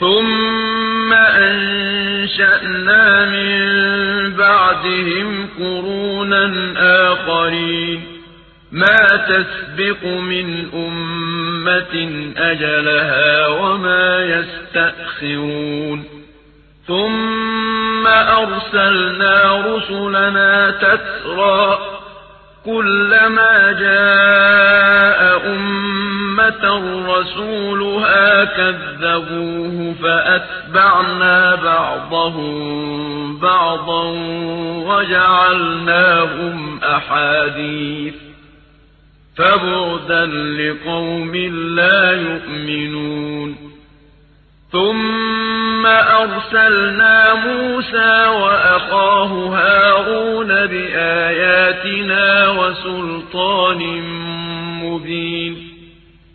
ثم أنشأنا من بعدهم قرونا آخرين ما تسبق من أمة أجلها وما يستأخرون ثم أرسلنا رسلنا تترى كلما جاء أمة رسولها كذبوه فأتبعنا بعضهم بعضا وجعلناهم أحاديث فبعدا لقوم لا يؤمنون ثم أرسلنا موسى وأخاه هارون بآياتنا وسلطان مبين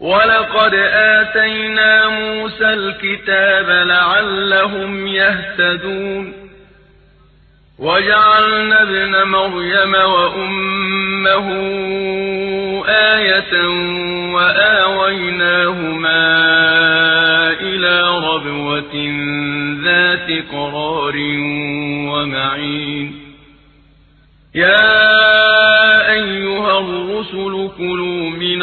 ولقد آتينا موسى الكتاب لعلهم يهتدون وجعلنا ابن مريم وأمه آية وآويناهما إلى ربوة ذات قرار ومعين يا أيها الرسل كلوا من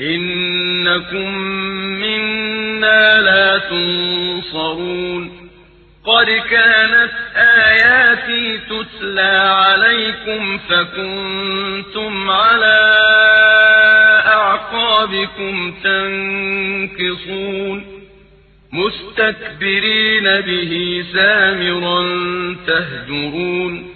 إنكم منا لا تنصرون. قد كانت آياتي تتلى عليكم فكنتم على أعقابكم تنكصون. مستكبرين به سامرا تهجرون.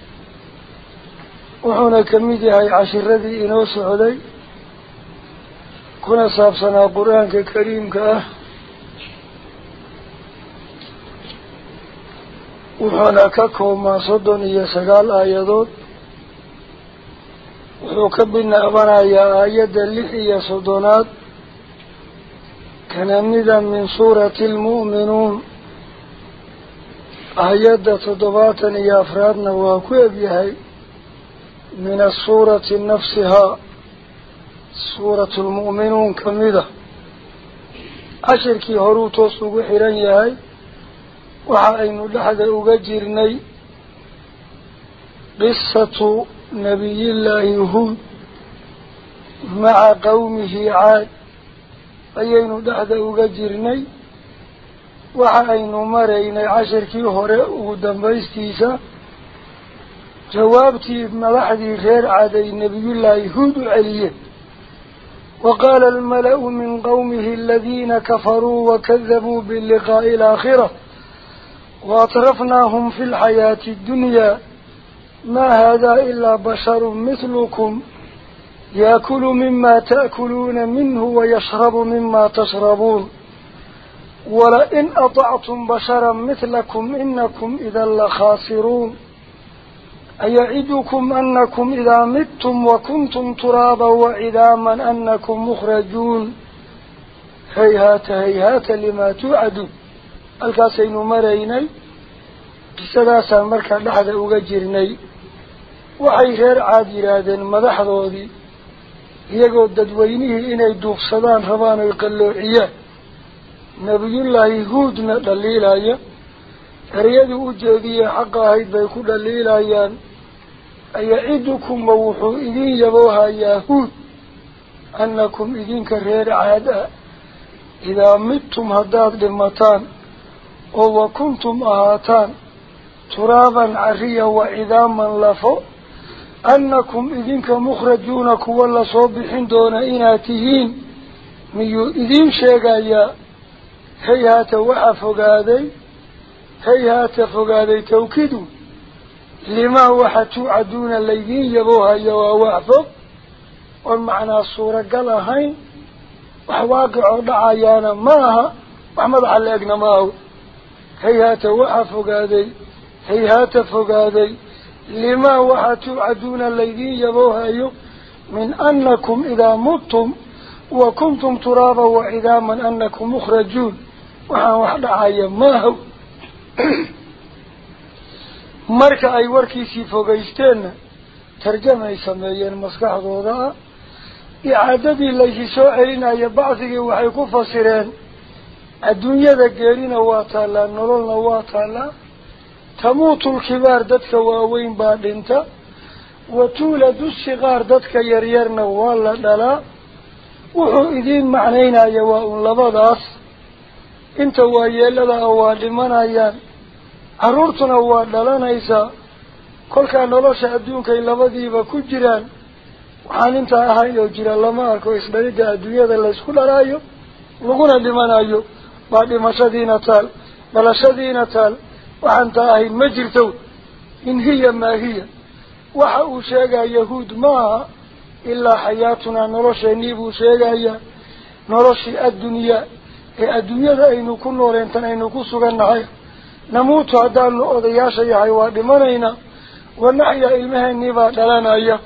mid yahay cashiradii inoo socday kuna saabsanaa qur-aanka kariimka ah wuxuuna ka koobmaa soddon iyo sagaal aayadood wuxuu ka bilaabanayaa aayadda lix iyo soddonaad kana mida min suurati almu'minuun aayadda toddobaatan iyo afraadna waa ku egyahay من السورة نفسها سورة المؤمنون كمدة عشر كي هروتو سوق حيران يهي وحاين لحظة أغجرني قصة نبي الله هود مع قومه عاد. أيين لحظة أغجرني وحاين مريني عشر كي هروتو دنبايستيسا. جوابتي ملحدي غير عادي نبي الله يهود عليه وقال الملأ من قومه الذين كفروا وكذبوا باللقاء الآخرة وأطرفناهم في الحياة الدنيا. ما هذا إلا بشر مثلكم يأكل مما تأكلون منه ويشرب مما تشربون. ولئن أطعتم بشرا مثلكم إنكم إذا لخاسرون. أيعدكم أنكم إذا متم وكنتم ترابا وعظاما أنكم مخرجون هيهات هيهات لما توعدون الكاسين مريني قصداسا مركا لحظة أغجرني waxay reer caad yidhaahdeen madaxdoodii iyagoo dadweynihii inay duufsadaan rabaan oy qalloociyaan nebiyullaahi huudna dhaliilaya eryadii u jeediyey xaqa ahayd bay ku dhaliilayaan أيعدكم ووحو إذين يبوها يهود أنكم إذين كرير عادة إذا متم هداد لمتان وكنتم أهاتان ترابا عريا وعظاما لفو أنكم إذين كمخرجون كوالا صوبحين دون إناتهين ميو إذين شيقايا هيهات وحفقادي هيهات فقادي الذين لما وحتو عدونا الليين يبوها يوا وحفظ والمعنى الصورة قالهين وحواك عرض عيانا ماها. وحمد حلقنا ماهو. هيهات وحفق هذي. هيهات فق هذي. لما وحتو عدونا الليين يبوها يو. من أنكم إذا مدتم وكنتم ترابا وإذا من أنكم مخرجون. وحواق عيانا ماهو. Fogaysteenna tarjamay sameeyeen maskaxdooda ah icaadadii laysi soo celinaya bacdigii waxay ku fasireen adduunyada geerina waa taallaa nololna waa taallaa tamuutu lkibaar dadka waaweyn baa dhinta wa tuuladu siqaar dadka yaryarna waa la dhalaa wuxuu idiin macnaynaya waa un labadaas inta waayeelada ah waa dhimanayaan waa dhalanaysaa kolkaa nolosha adduunkay labadiiba ku jiraan waxaan intaa ahayn oo jira lama arko isdhalidda adduunyada laysku dhalaayo laguna dhimanayo baa dhimashadiina taal dhalashadiina taal waxaan taa ahayn ma jirto in hiya maa hiya waxa uu sheegaa yahuud ma aha ilaa xayaatunaa nolosheenii buu sheegayaa noloshii addunyaa ee adduunyada aynu ku nooleentan aynu ku sugannahay waa dhimanaynaa wanaxyaa ilmaheenii baa dhalanaya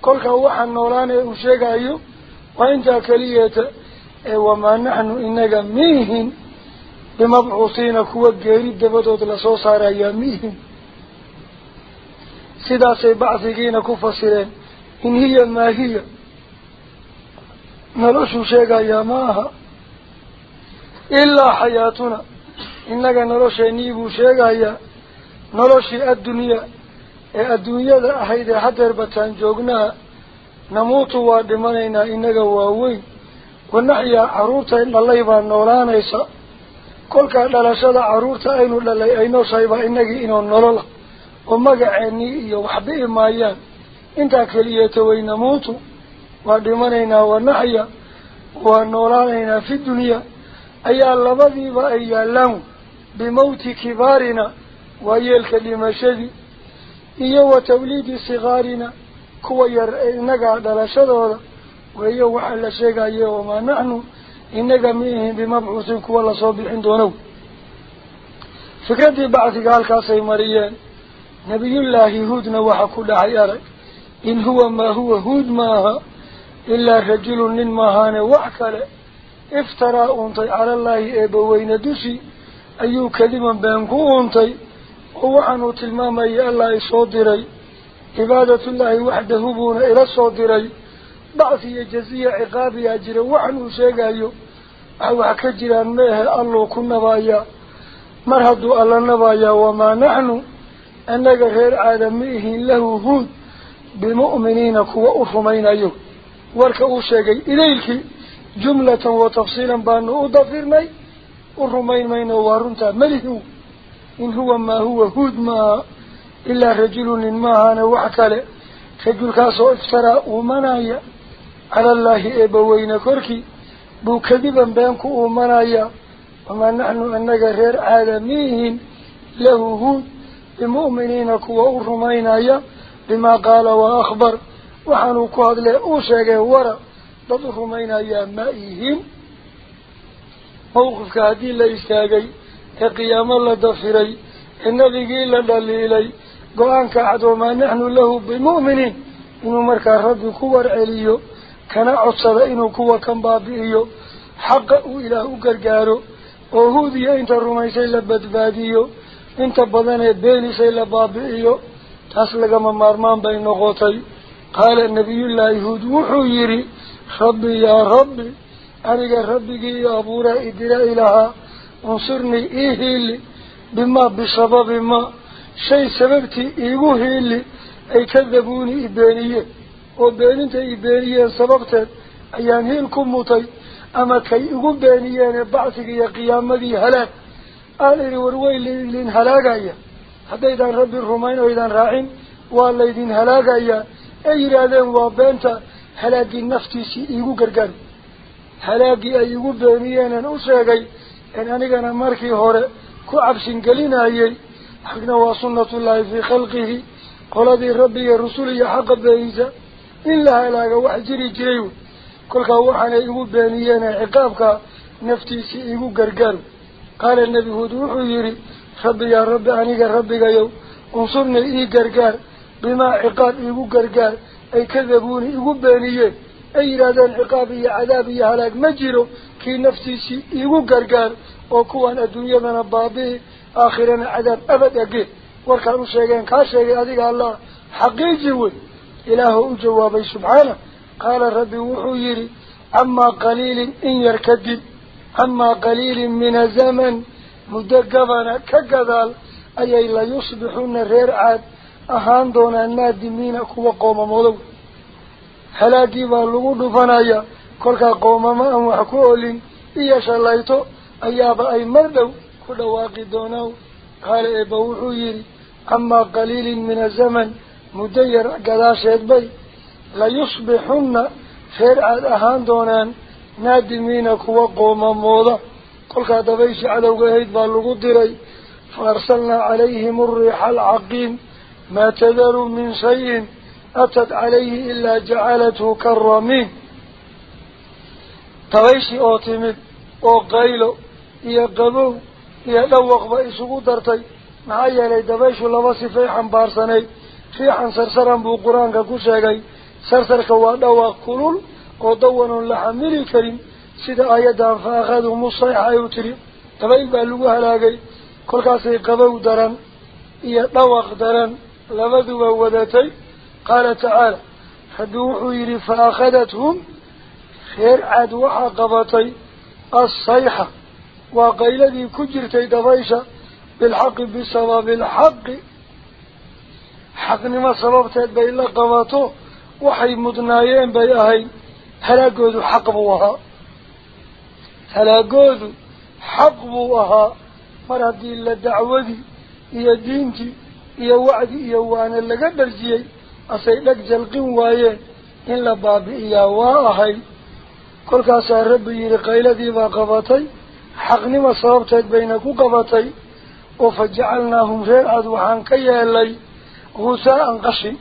kolka waxaan noolaan ee uu sheegayo waa intaa keliyeeta ee wamaa naxnu inaga miihin bimabcuusiina kuwa geeri dabadood lasoo saarayaa miihin sidaasay bacdigiina ku fasireen in hiya maa hiya noloshuu sheegayaa ma aha ilaa xayaatuna innaga nolosheenii buu sheegayaa. Noloshii addunyaa ee adduunyada ahayd ee hadeer bataan joognaa namuutu waa dhimanaynaa inaga waaweyn. Wanaxyaa carruurtay dhalay baa noolaanaysa. Kolkaa dhalashada carruurta aynu dhalay ay nooshahay baa inagii inoo nolola. Oo magaceennii iyo waxbi'i maayaan intaa keliyeeta way namuutu waa dhimanaynaa wanaxya waa noolaanaynaa fi dunyaa ayaa labadiiba ay yaallaan kibaarina waa yeelka dhimashadii iyo wa tawliidi sikaarina kuwa yar ee innagaa dhalashadooda weeyo waxaa la sheegaye wamaa naxnu inaga miihin bimabcuusin kuwa lasoo bixin doonow fikraddii bacdiga halkaasay mariyeen nabiyullaahi huudna waxaa ku dhacay arag in huwa maa huwa huud maaha ilaa rajulun nin maahaane wax waxdahu buuna ila soo diray bacsi iyo jaziya ciqaabiyaa jira waxan uu sheegayo wax wax ka jiraan meehe alluu ku nabayaa mar hadduu alla nabayaa wamaa naxnu annaga reer caada ma ihin lahu huud bimu'miniina kuwa u rumaynayo warka uu sheegay idaylkii jumlatan wa tafsiilan baanu u dafirnay u rumayn mayno waa runtaa melihi in huwa maa huwa huud maaha ilaa rajulu nin maahaana wax kale rajulkaasoo iftaraa uumanaya calallaahi eebbaweyne korkii buu kadiban been ku uumanaya wamaa naxnu annaga reer caadamiihin lahu huud bimu'miniina kuwa u rumaynaya bimaa qaala wa akhbar waxaanuu ku hadlee uu sheegay wara dad u rumaynayaa ma ihin nabigii la dhaliilay go-aanka cad wamaa naxnu lahu bimu'miniin inuu markaa rabbi ku warceliyo kana codsada inuu kuwa kan baabi'iyo xaqa uu ilaah u gargaaro oo huud iyo inta rumaysay la badbaadiyo inta badan ee beenisay la baabi'iyo taas lagama maarmaan bay noqotay qaala nabiyullaahi huud wuxuu yidhi rabbi yaa rabbi rabbigii iyo abuuraa idira ilahaa unsurnii ii hiili bimaa bisababi ma shay sababtii iigu hiili ay kadabuuni i beeniyeen oo beenintay i beeniyeen sababteed ayaan hiil ku mutay ama kay igu beeniyeene bacsiga iyo qiyaamadii halaag aan idhi war way laydin halaagaya haddaydaan rabbi rumayn oydaan raacin waa laydin halaagayaa ay yidhaahdeen waa beenta halaaggii naftiisii iigu gargaari ay igu beeniyeenan u sheegay in anigana markii hore ku cabsin gelinayay xagna waa sunnatullaahi fii khalqihi qoladii rabbi iyo rusul iyo xaqa beenisa إلا هلاك وحجري جريو كل كواحنا يقو بانيانا عقابك نفتيسي يقو قرقر قال النبي هدوح يري ربي يا ربي أنيك ربي يو انصرني إي قرقر بما عقاب يقو قرقر أي أي رادان عقابي عذابي هلاك مجيرو كي نفسي نفسيسي إيغو قرقار وكوان الدنيا من أبابي آخرين عذاب أبدا قيل وركانو شايا كاشايا قال الله حقيجيوه إله جوابي سبحانه قال ربي وحييري أما قليل إن يركد أما قليل من زمن مدقبنا كقذال أي إلا يصبحون رير عاد أهان دون النادمين كوا قوم مولوه qoomamo aan wax ku olin iyo shallayto ayaaba ay mar dhow ku dhawaaqi doonaan qaala eebba wuxuu yidhi عما قليل من الزمن مدير قداشة بي ليصبحن خير أهان دونان نادمين كوا قوما موضة كل كاد بيش على وقهيد بالقدري فأرسلنا عليهم الريح العقيم ما تذر من شيء أتت عليه إلا جعلته كرمين تغيشي أوتمد أو قيلو إيا قدو إيا دوق بإسوكو درتي معايا لي دبايشو لباسي فيحا بارساني. فيحا سرسرا بو قرآن كوشيكي سرسر كوا دوق كرول أو دوان لحميري كريم. سيدا آية دان فأخذو مصيحة يوتري. تغيب ألوها لاغي. كل قاسي قدو درن إيا دوق درن لبدو بودتي. Fa akhadathum reer caad waxaa qabatay assayxa waa qayladii ku jirtay dabaysha بالحق بسبب الحق. حق نما سببتت بي لا قباطو وحي مدنايين بي أهي هلاقودو حق بوها هلاقودو حق بوها مرهدي إلا دعودي إيا دينتي إيا وعدي إيا وأنا اللي قدر جيي. أسي لك جلقين وايين إلا بابي إيا واهي. كل كاسا ربي يرقيل دي با قباطي حق نما سببتت بينكو قباطي وفجعلناهم غير عد وحان كيالي غساء قشي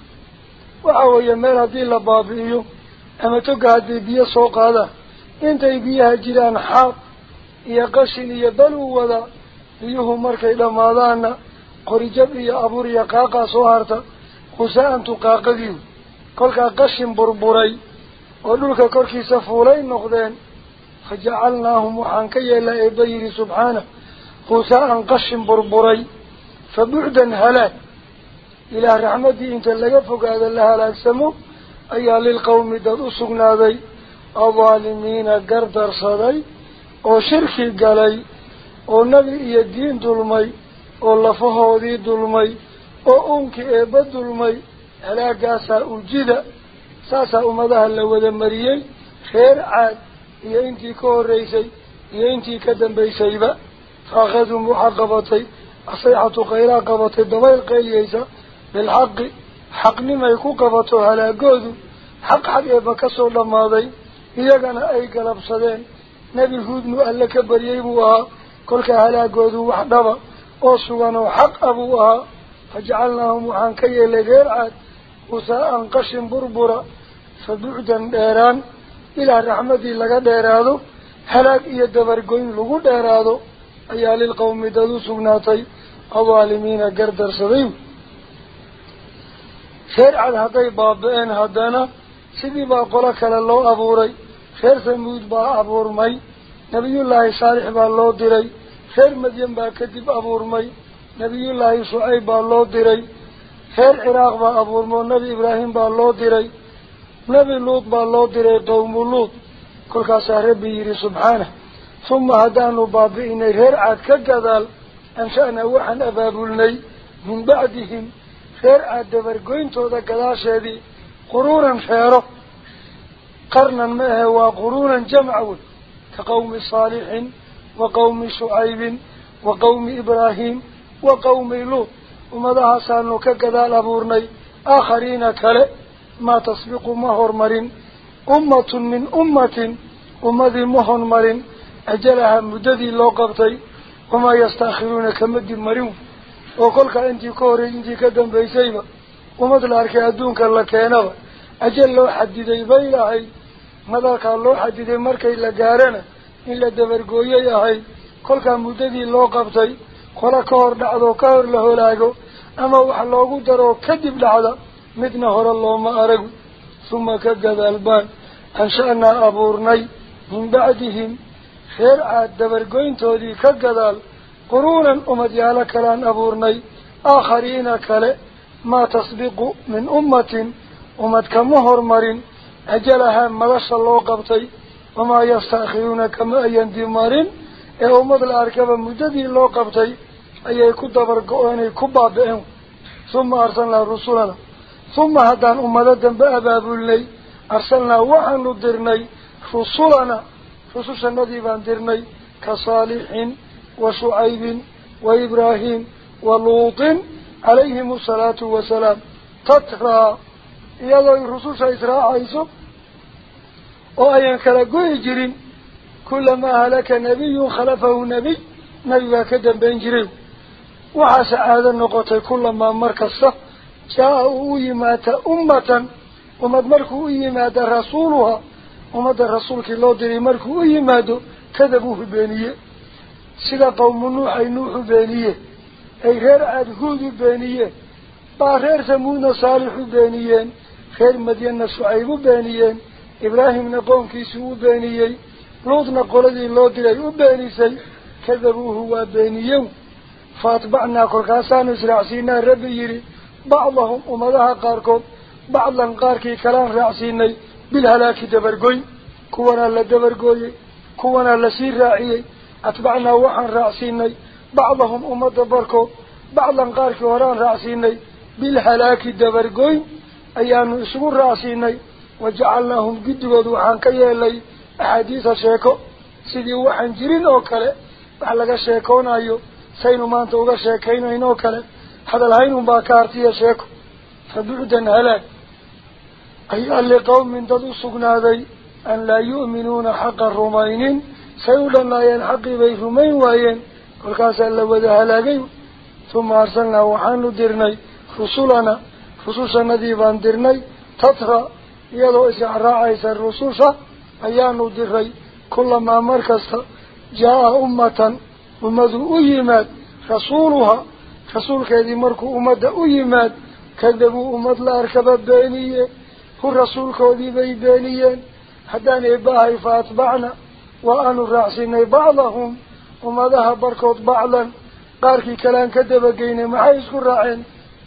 وعوية مير هدي لبابئيو أما تقعد بيا سوق هذا. انت بيها جيران حاط يا قشن يا بلو وذا بيوه مركي غساء تقاقديو كلك قشن بربوري. ودولك كركي سفولين نقدين. فجعلناهم وحان كيالي إبيري سبحانه. قوساء قشن بربري فبعدا هلاك إلى رحمتي إنت لقفك هذا الهلاك سمو أي للقوم داد أسقنا ذي. الظالمين قردر صدي وشركي قلي. ونبي يدين دلمي ولفهو وأنك إيبا دلمي هلاكاسا أجد ساسا أمدها اللوذا مريي خير عاد ka horeysay iyo intii ka dambaysayba فأخذهم محقبتي الصيحة قيلا قبطي دمير قيليسا بالحق حق نما يكو قبطو على قوذو حق حق يبكسو لماضي إيقنا أي قلب صدين نبي هود مؤلك بريبوها كلك على قوذو وحدبا وصوانو فجعلناهم محانكي لغير عاد وساء قشن بربرا فبعدا ديران إلى رحمتي لغا ديرادو هلاك إيا دبرقوين لغو ديرادو ayaa lilqawmi dad u sugnaatay adaalimiina gardarsaday reer cad hadday baaba-een haddana sidii baa qolo kale loo abuuray reer samuud baa abuurmay nebiyullaahi saalix baa loo diray reer madyan baa kadib abuurmay نبي الله صعيب الله ديري خير عراق با أبو المو نبي إبراهيم با الله ديري نبي لوط با الله ديري قوم لوط كل كاسه ربي يري سبحانه ثم هدانو بابئيني خير عاد كالجدال أنشأنا وحن أبابلني من بعدهم خير عاد دبر قوينتو دا قداشة دي قرورا خيره قرنا ما هو قرورا جمعون كقوم صالح وقوم شعيب وقوم إبراهيم وقوم لوط. وماذا سانو كقذال أبورني. آخرين كلا ما تسبق مهر مرين. أمة من أمة. أمة مهر مرين. أجلها مددي لو قبطي. وما يستأخرون كمد مريم وقولك أنت كوري أنت كدن بيسيبا. ومثل أركي أدونك ajal loo xadiday bay ahayd madalkaa loo xadiday markay la gaarana in la dabargooyay ahayd kolkaa muddadii loo qabtay ka hor la holaago ama wax loogu daroo kadib dhacda midna hore looma aragu uma ka gadaal baan ansha'naa abuurnay min bacdihim reer caad dabargoyntoodii ka gadaal quruunan umadyaalo kalean abuurnay aakhariina kale maa tasbiqu min ummatin ummad kama hormarin ajalahaa madasha loo qabtay wamaa yastaakhiruuna kama ayan dimarin ee ummad la arkaba muddadii loo qabtay أيه كده برقوين كبا بهم ثم أرسلنا رسولنا ثم هدان أمدادن بأباب اللي أرسلنا وحنو درني رسولنا رسوس النديبان درني كصالح وشعيب وإبراهيم ولوط عليهم الصلاة والسلام تترى الله رسوس إسراء عيسو وأيان كرقوه جرين كلما هلك نبي خلفه نبي نبي كدن بين وحاس هذا النقطة كلما مركزة جاءوا إيمات أمة ومدمركوا إيمات رسولها ومد الرسول كي الله دري مركوا إيمات كذبوه بانيه سيدا قوم نوح نوح بانيه أي غير عدهود بانيه باغير ثمون صالح بانيه خير مدينة سعيب بانيه إبراهيم نقوم كيسو بانيه لوض نقول الله دري بانيه كذبوه وبانيه israacsiinaa rabbi yidhi bacdahum ummadaha qaarkood bacdan qaarkii kalaan raacsiinay bilhalaaki dabargoyn kuwanaa la dabargooyey kuwanaa lasii raaciyey atbacnaa waxaan raacsiinay bacdahum ummadda barkood bacdan qaarkii horeaan raacsiinay bilhalaaki dabargoyn ayaanu isugu raacsiinay wajacalnaahum guddigood waxaan ka yeelay axaadiisa sheeko sidii waxaan jirin oo kale wax laga sheekoonayo saynu maanta uga sheekaynayn oo kale hadalhayn unbaa ka hartiya sheeko fa bucdan halaag ayaa liqawmin dad u sugnaaday an laa yu'minuuna xaqa rumaynin say u dhannaayeen xaqii bay rumayn waayeen kolkaasaa la wada halaagay uma arsalnaa waxaanu dirnay rusulana rusushanadii baan dirnay tatra iyadoo israacraacaysa rususha ayaanu diray kulamaa mar kasta jaa-a ummatan ومدو أيمات رسولها رسول كذي مركو أمد أيمات كذبوا أمد أركب بانية هو رسول كذي بانية حتى نباهي فأتبعنا وأنو رعسين بعضهم ومدها بركو اتبعلا قاركي كلام كذب قين محايز راعي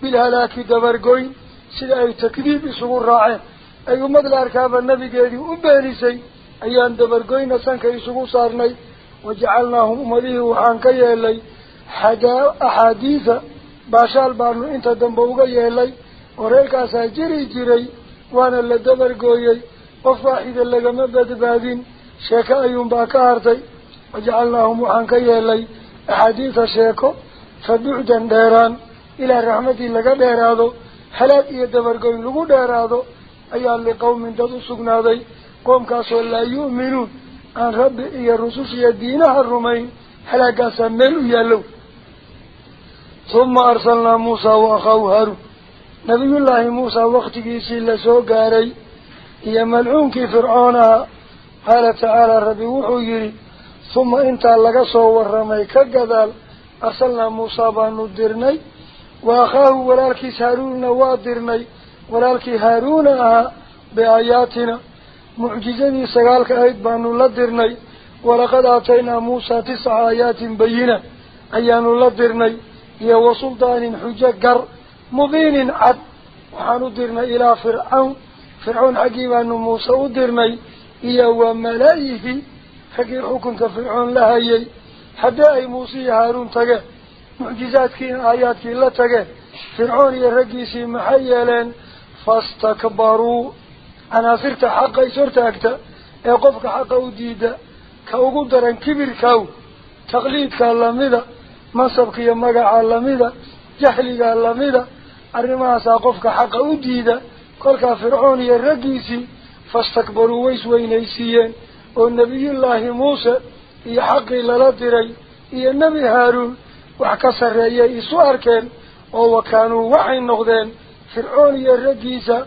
بالهلاك دبر قين سيد أي تكذيب سغور راعين أي أمد لأركب النبي كذي أباني سي أيام دبر قين سنك يسغو صارني waxaan ka yeelay xadaa axaadiida baashaal baanu inta dambe uga yeelay oo reerkaasaa jiri jiray waana la dabargooyey qof waaxida lagama badbaadin sheeko ayuunbaa ka hartay wajacalnaahum waxaan ka yeelay axaadiida sheeko fa bucdan dheeraan ilaa raxmadii laga dheeraado halaag iyo dabargoyn lagu dheeraado ayaa liqawmin dad u sugnaaday qoomkaasoo laa yu'minuun عن ربي يا الرسول يا دينها الرومي حلا قسملو يلو ثم أرسلنا موسى وأخاه وأخوه نبي الله موسى وقت جيس إلا سوقاري هي ملعون كي فرعون قال تعالى ربي وحي ثم انت لك صور رمي كقذال أرسلنا موسى بانو ديرني وأخاه ولالكي سارون نواد ديرني ولالكي هارون بآياتنا معجزني سقالك أيد بانو لدرني ولقد أتينا موسى تسع آيات بينا أيانو لدرني يا وسلطان حججر مبين عد. وحانو درنا إلى فرعون فرعون حقيب أنو موسى ودرني يا وملائه حقير حكم كفرعون لها يي حداي موسى هارون تقى معجزاتك آيات لا تقى. فرعون يا رجيسي محيالين فاستكبروا. أنا صرت حقا صرت أكتا إيه أقفك حقا وديدا كأقول دران كبير كاو. تقليدك اللامدة مصبك يمقع اللامدة جحلك اللامدة الرماس أقفك حقا وديدا قالك فرعون يا رجيسي فاستكبروا ويس وينيسيين والنبي الله موسى إيه هي حق للادري هي إيه النبي هارون. وحكسر رأيه سؤال كان وكانوا وحي النغدين فرعون يا رجيسي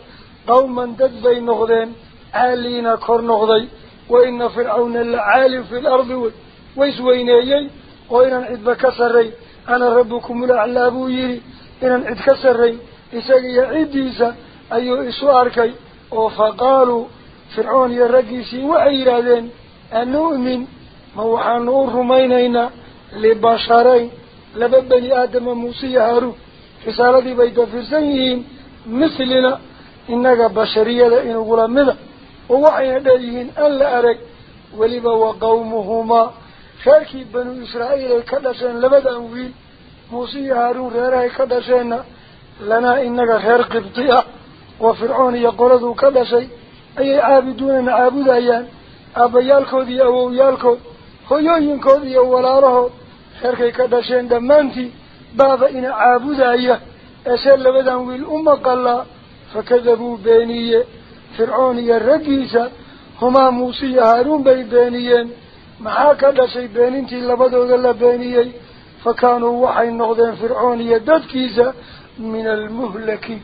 قوما دد بين نغذين عالينا كور نغذي وإن فرعون العالي في الأرض ويسوينيي وإن عد بكسري أنا ربكم الأعلى يري إن عد كسري إساقي عديسا أيو إسواركي وفقالوا فرعون يرقيسي وعيرادين أن نؤمن موحان نور رمينينا لبشرين لببني آدم موسى هارو رسالة بيت فرسيين مثلنا إنك بشرية إن غلامنا ووحي هديهن ألا أرك. ولبا وقومهما. خاركي بنو إسرائيل كدشين لبدا ويل موسى هارو غيره كدشين لنا إنك خير قبطئة وفرعون يقولوا كدشي. أي عابدون عابد أيان أبيالكود يا أويالكود هيوينكود يا فكذبوا بينيه فرعون الرقيسة هما موسى هارون بي بينيين محاكا لشي بينينتي لبدو ذل بينيي فكانوا وحي النغذين فرعون يددكيسة من المهلك.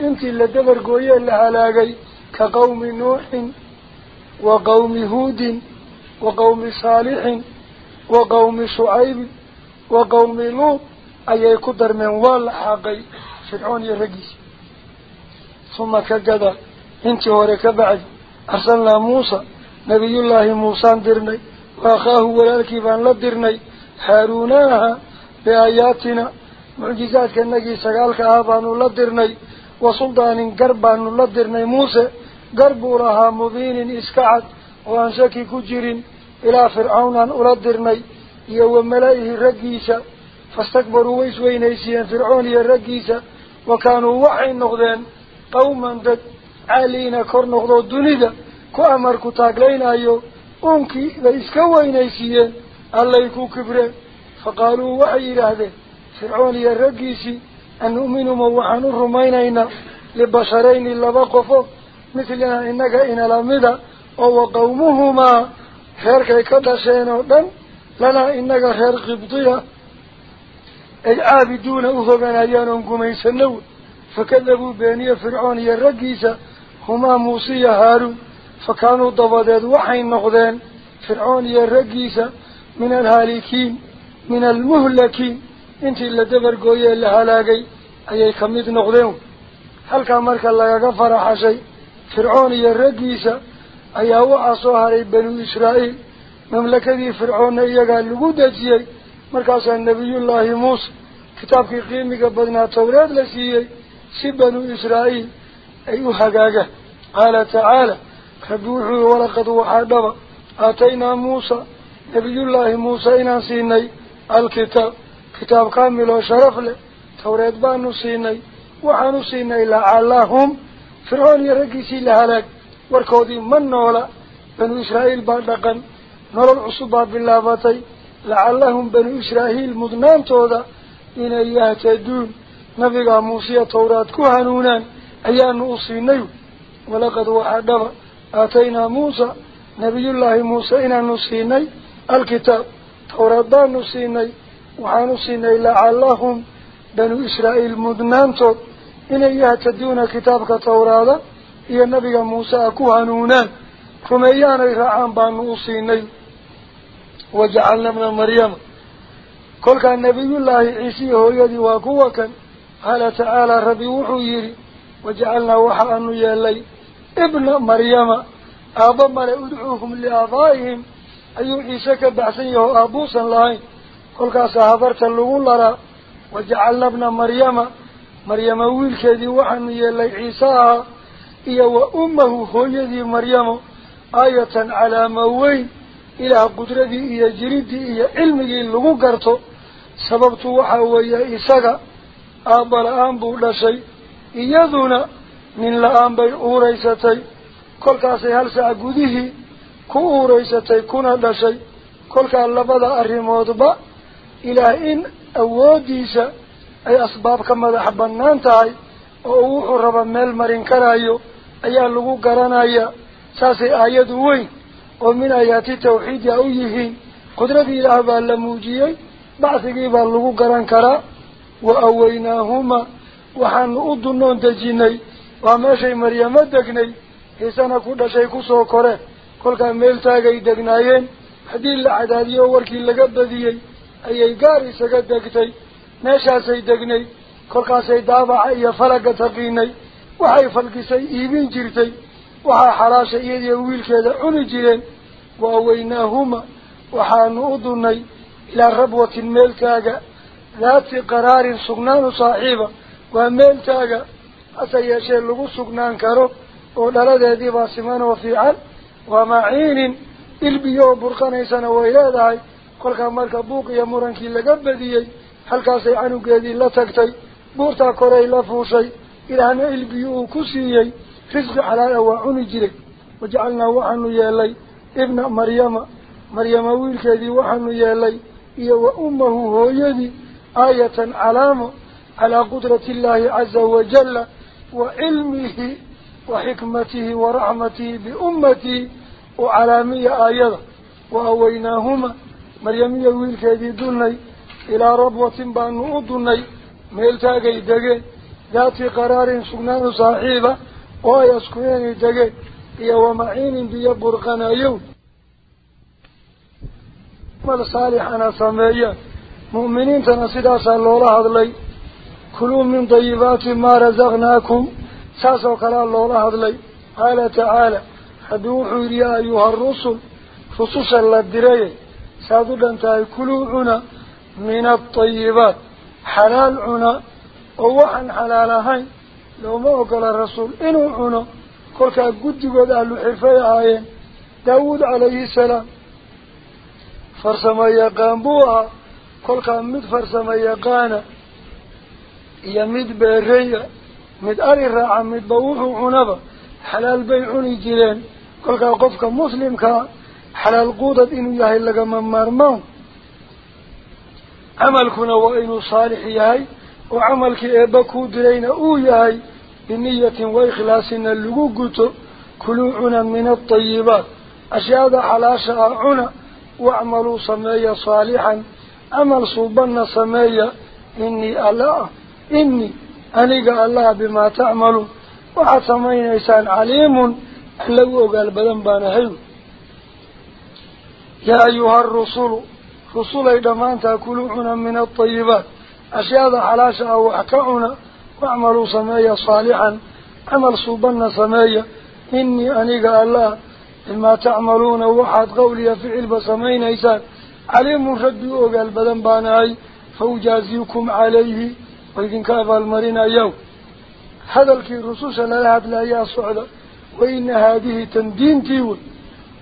انتي لدبر قوية لهلاقي كقوم نوح وقوم هود وقوم صالح وقوم شعيب وقوم لوط. أي قدر من والحاقي. فرعون الرقيس ثم كقدر انت ورك بعد. أرسلنا موسى نبي الله موسى درني وأخاه ولالك بان لدرني هاروناها بآياتنا. معجزات كالنجي سقالك آبان لدرني وسلطان قربان لدرني موسى قربوا لها مبين إسكعد وأنشكي كجر إلى فرعون ألدرني يو ملائه الرقيسة فاستكبروا ويسوينيسيا فرعون الرقيسة وكانوا قوما دد عالينا كور نقضو الدنيا. كو أمر كو تاقلين أيو. أنكي لإسكوينيسيين الله يكو كبره. فقالوا وحي هذا. فرعون الرقيسي أن نؤمن موحان الرمينينا لبشرين اللبقفو مثلنا إنك إن لمدى وهو قومهما. خير كي كدشين ودن لنا إنك خير قبطية فكذبوا بيني فرعون الرقيسة هما موسى هارون. فكانوا ضبادات وحي النقدين فرعون الرقيسة من الهالكين من المهلكين. انت اللي دبر قوية اللي هلاقي. أي كميت نقدين هل كان مرك الله يغفر حشي؟ فرعون الرقيسة أي هو أصوهر بنو إسرائيل. مملكة فرعون يقال لقودتي مركز النبي الله موسى. كتاب قيمة بدنا توراد لسيي. سبن إسرائيل أيها جاجة قال تعالى خبوحوا ولقد وحدوا أتينا موسى نبي الله موسى إنا سيني الكتاب كتاب كامل وشرف له توريد بانو سيني وحانو سيني لعلهم فرعون يرقسي لهلك واركودي من نولا بنو إسرائيل بادقا نولا العصبة باللافتي لعلهم بنو إسرائيل مدنان تودا إنا يهتدون نبيك موسيا تورات كهانونا أيان أوصي نيو ولقد وحدر آتينا موسى نبي الله موسى إنا نصيني الكتاب تورات دان نصيني وحنصيني لعلهم بنو إسرائيل مدنانتو إن يهتدون كتابك تورات إيا نبيك موسى كهانونا كما إيانا إرعان بان نصيني وجعلنا من مريم كل كان نبي الله عيسي هو يدي وكوكا قال تعالى ربي وحيري وجعلنا وحأن يالي. ابن مريم أبا مر أدعوهم لآبائهم أيو عيسك بعثيه أبوسا لهين قل كاسا هبرت اللغون لرا وجعلنا ابن مريم مريم ويل كذي وحن يالي عيسى. إيا وأمه خويدي مريم آية على موين. إلى قدرتي إيا جريدي إيا علمي اللغو قرطو. سببت وحاوية إيساقا nin la-aan bay uuraysatay kolkaasay hal sac gudihii ku uuraysatay kuna dhashay kolkaa labada arrimoodba ilaah in awooddiisa ay asbaab ka madax bannaan tahay oo uu wuxuu raba meel marin karayo ayaa lagu garanayaa saasay aayadu weyn oo min aayaati tawxiidi a u yihiin qudradii ilaah baa la muujiyey bacdigii baa lagu garan karaa وأويناهما وحن أدنون دجيني وماشي مريم دقني إيسانا كل شيء كسو كره كل كان ميل تاقي دقنايين هدي العدادية وركي لقبديي أي قاري سقد دقتي meeshaasay degnay kolkaasay daabaca iyo falaga taqiinay waxay falkisay iibin jirtay waxaa xalaasha iyadiyo wiilkeeda cuni jireen waaweynaahuma waxaanu u dunnay ilaa rabwatin meeltaaga daati meeltaaga hase yeeshee lagu sugnaan karo oo dhaladeediibaa siman oo fiican waa maciinin ilbiyo oo burqanaysana way leedahay kolkaa marka buuq iyo murankii laga badiyey halkaasay canugeedii la tagtay buurtaa koray la fuushay ilaahna ilbiyi uu ku siiyey risqi xalaala waa cuni jiray wajacalnaa waxaanu yeelay ibna maryama maryama wiilkeedii waxaanu yeelay iyo wa ummahu hooyadii آية علامة على قدرة الله عز وجل وعلمه وحكمته ورحمته بأمتي وعلامية آية. وأويناهما مريم يويل كذي إلى ربوة بأنه أدني. ميلتاك دقي ذات قرار سنان صاحبة ويسكنين دقي يا ومعين بي برقنا يوم مال صالحنا سميان مؤمنين تنصد أسأل الله أضلي كلوا من ضيبات ما رزقناكم ساسو قال الله أضلي قال تعالى حدوحوا لي أيها الرسل خصوصا للدرية سادود أنت كلوا عنا من الطيبات حلال عنا ووحن حلال هاي لو ما أقول الرسول إنو عنا قلت قد قد أهل حرفة داود عليه السلام فرسما يقام بوها كل كان مد فرسما يقانا يا مد بيريا مد أري راعا مد بوحو عنبا حلال بيعوني جيران كل كان قفك مسلم كان حلال قودة إن إنو يهي لغا ممارمون عمل كنا وإنو صالح يهي وعمل كي إباكو درين أو يهي بنية وإخلاصنا اللغوكتو كل عنا من الطيبات. أشياء ذا حلاشة عنا واعملوا صميا صالحا. أمل صوبنا سمايا إني ألا إني أنيق الله بما تعمل وعتمين إيسان عليم لو أقال بدن بانهيو يا أيها الرسول رسول إذا ما إدمان تأكلون من الطيبات أشياء حلاشة أو أكعون وعملوا سمايا صالحا أمل صوبنا سمايا إني أنيق الله إما تعملون وحد قولي في علب سمين إيسان عليم ربي أقال بدن باناي فوجازيكم عليه وإذن كافى المرين يوم هذا الكي رسوس لا لا يا صعدة وإن هذه تندين تيول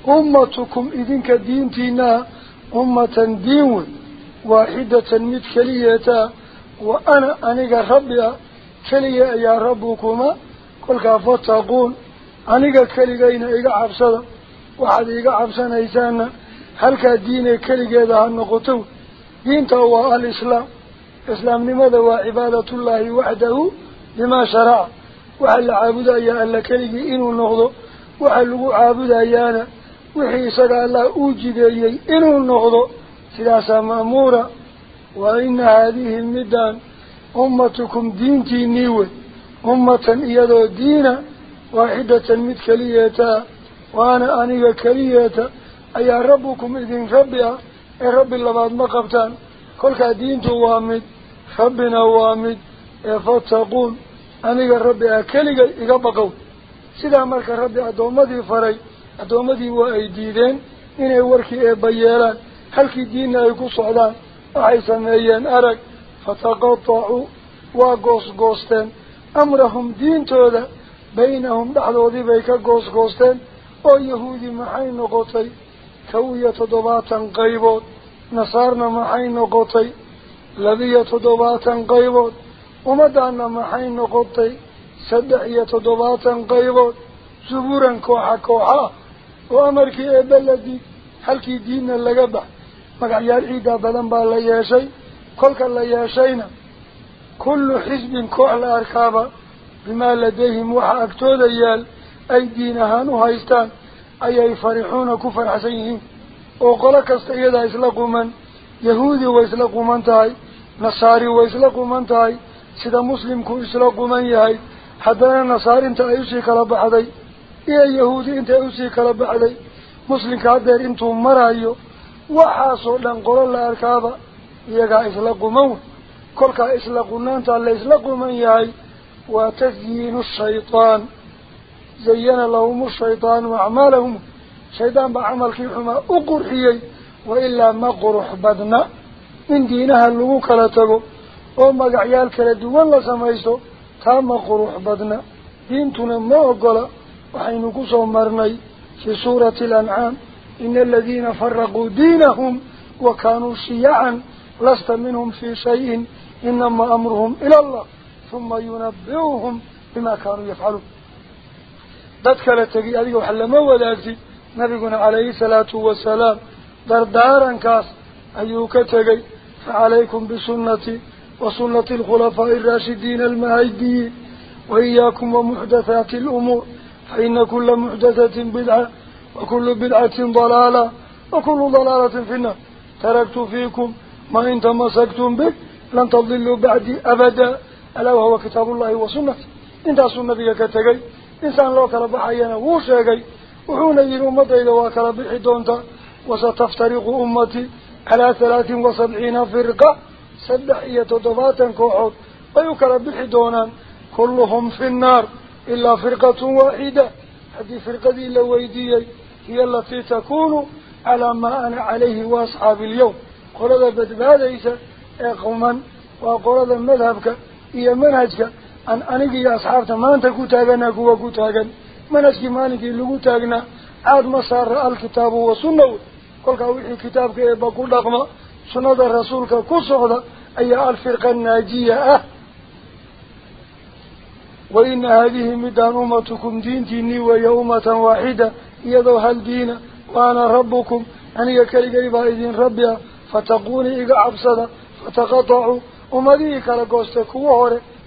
أمتكم إذن كدين تينا أمة دين واحدة مد كلية وأنا أنيق ربي كلية يا ربكما. كل كافتقون أنيق كليين إيقا عبسدا واحد إيقا عبسنا إيسانا. هل كان دين كليجدا النقطو دين تو توا الإسلام. إسلام لماذا؟ وعبادة الله وحده لما شرع. وحل عبدا يا الله كليج إنه النقطو وحل عبدا أنا. وحي على الله أوجد يي إنه النقطو سلاس مأمورة. وإن هذه المدان أمتكم دين تنيو أمة يدو دين واحدة متكليتا وأنا أنا كليتا. Ah qabtaan kolkaa diintu waa mid rabbina waa mid ee fattaquun aniga rabbi ah keligay iga baqow sidaa marka rabbi addoommadii faray addoommadii waa ay diideen inay warkii eebba yeelaan halkii diinna ay ku socdaan waxay sameeyeen arag fataqatacuu waa goosgoosteen amrahum diintooda baynahum dhexdoodii bay ka goosgoosteen oo yahuudi maxay noqotay كوية دباتا قيبوت نصارنا محين قطي لبية دباتا قيبوت ومدانا محين قطي سدعية دباتا قيبوت زبورا كوحا كوحا. وأمرك ابلدي حلكي دين اللقبة مقعي العيدة بلنبا لياشي كلك لياشينا كل حزب كوح الأركابة بما لديهم وحا أكتود ايال أي دينهان وهايستان أي فرحون كفر حسين حسينه. وقلك استيادا إسلاقو من يهودي وإسلاقو من تاي. نصاري وإسلاقو من تاي. سيدا مسلم كو إسلاقو من يهي حدنا نصاري انت أيوسي كلب حدي إيا يهودي انت أيوسي كلب حدي مسلم كادر انتو مرأيو. وحاسو لن قول الله أركابا. إياقا إسلاقو من كلك إسلاقو من تاي. إسلاقو من يهي وتذيين الشيطان. زين لهم الشيطان وأعمالهم. شيطان بعمل كيحما أقرحيي وإلا ما قرح بدنا. من دينها اللغوك لتقو وما قعيال كلادي ولا سميسو. تاما قرح بدنا. دينتنا ما أقل وحينكو سمرني في سورة الأنعام. إن الذين فرقوا دينهم وكانوا شيعا لست منهم في شيء. إنما أمرهم إلى الله. ثم ينبئهم بما كانوا يفعلون. Tegi adiga wax lama wadaagtid nabiguna calayhi salaatu wasalaam dardaarankaas ayuu ka tegey. Facalaykum bisunnatii وسنة الخلفاء الراشدين المهديين وإياكم ومحدثات الأمور فإن كل محدثة بدعة وكل بدعة ضلالة وكل ضلالة في النار تركت فيكم ما إن تمسكتم به لن تضلوا بعدي أبدا ألا وهو كتاب الله وسنة انت إنسان لو كلا بحينا ووش يجي وحونا يروم مدى إذا وكلا بحدونتا وستفترق أمتي على ثلاث وسبعين فرقة سبحية دفاتا كوحوت ويكلا بحدونا كلهم في النار إلا فرقة واحدة هذه فرقة إلا ويدية هي التي تكون على ما أنا عليه وأصحاب اليوم قرد بدبها ليس أقوما وقرد مذهبك هي منهجك asxaabta maanta ku taaganaa kuwa ku taagan manhajkii maalinkii lagu taagnaa caad ma saara alkitaabu wa sunna wey kolkaa wixii kitaabka eeba ku dhaqma sunnada rasuulka ku socda أي الفرقة الناجية أه وإن هذه مدان أمتكم دين ديني وهي أمة واحدة يدو هالدين وأنا ربكم أن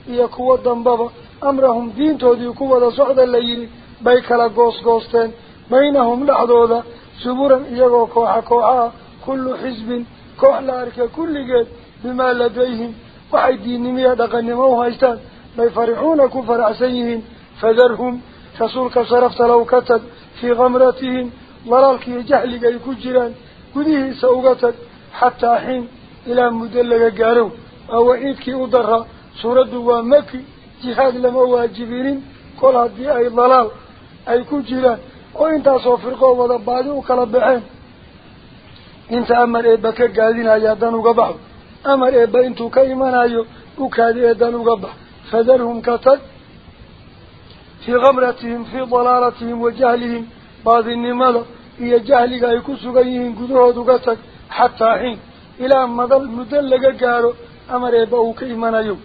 يكري قريبا إذن ربيا فتقوني إيقا عبصدا فتقطعوا أمدي كالقوست كوهور إيا كوة دنبابا أمرهم دين تودي كوة صعدا الليل بي كالقوست قوستين بينهم لحظوذا سبورا إيقا كوحا كوحا كل حزب كوحلا أركا كل قد بما لديهم وحي دينمية دقنمو هايستان بيفرحون كفر عسيهم فذرهم رسولك صرفت لو كتب في غمرتهم ضلالك جهلك يكجران قديه سأغتك حتى حين إلى مدلق قالوا أو عيدك سورة ومكي جهاد لما واجبين كل هذه أي ضلال أي كجران وإنت صوفرقوا وضبادوا وكلبحين انت أمر إبكا قادين أيادان وقبعوا amar eebba intuu ka imanayo u kaadi eedan uga bax fadarhum ka tag fii kamratihim fii dalaalatihim wa jahlihim baadinimada iyo jahliga ay ku sugan yihiin gudahood uga tag xataa xiin ilaa madal muddo laga gaaro amar eebba uu ka imanayo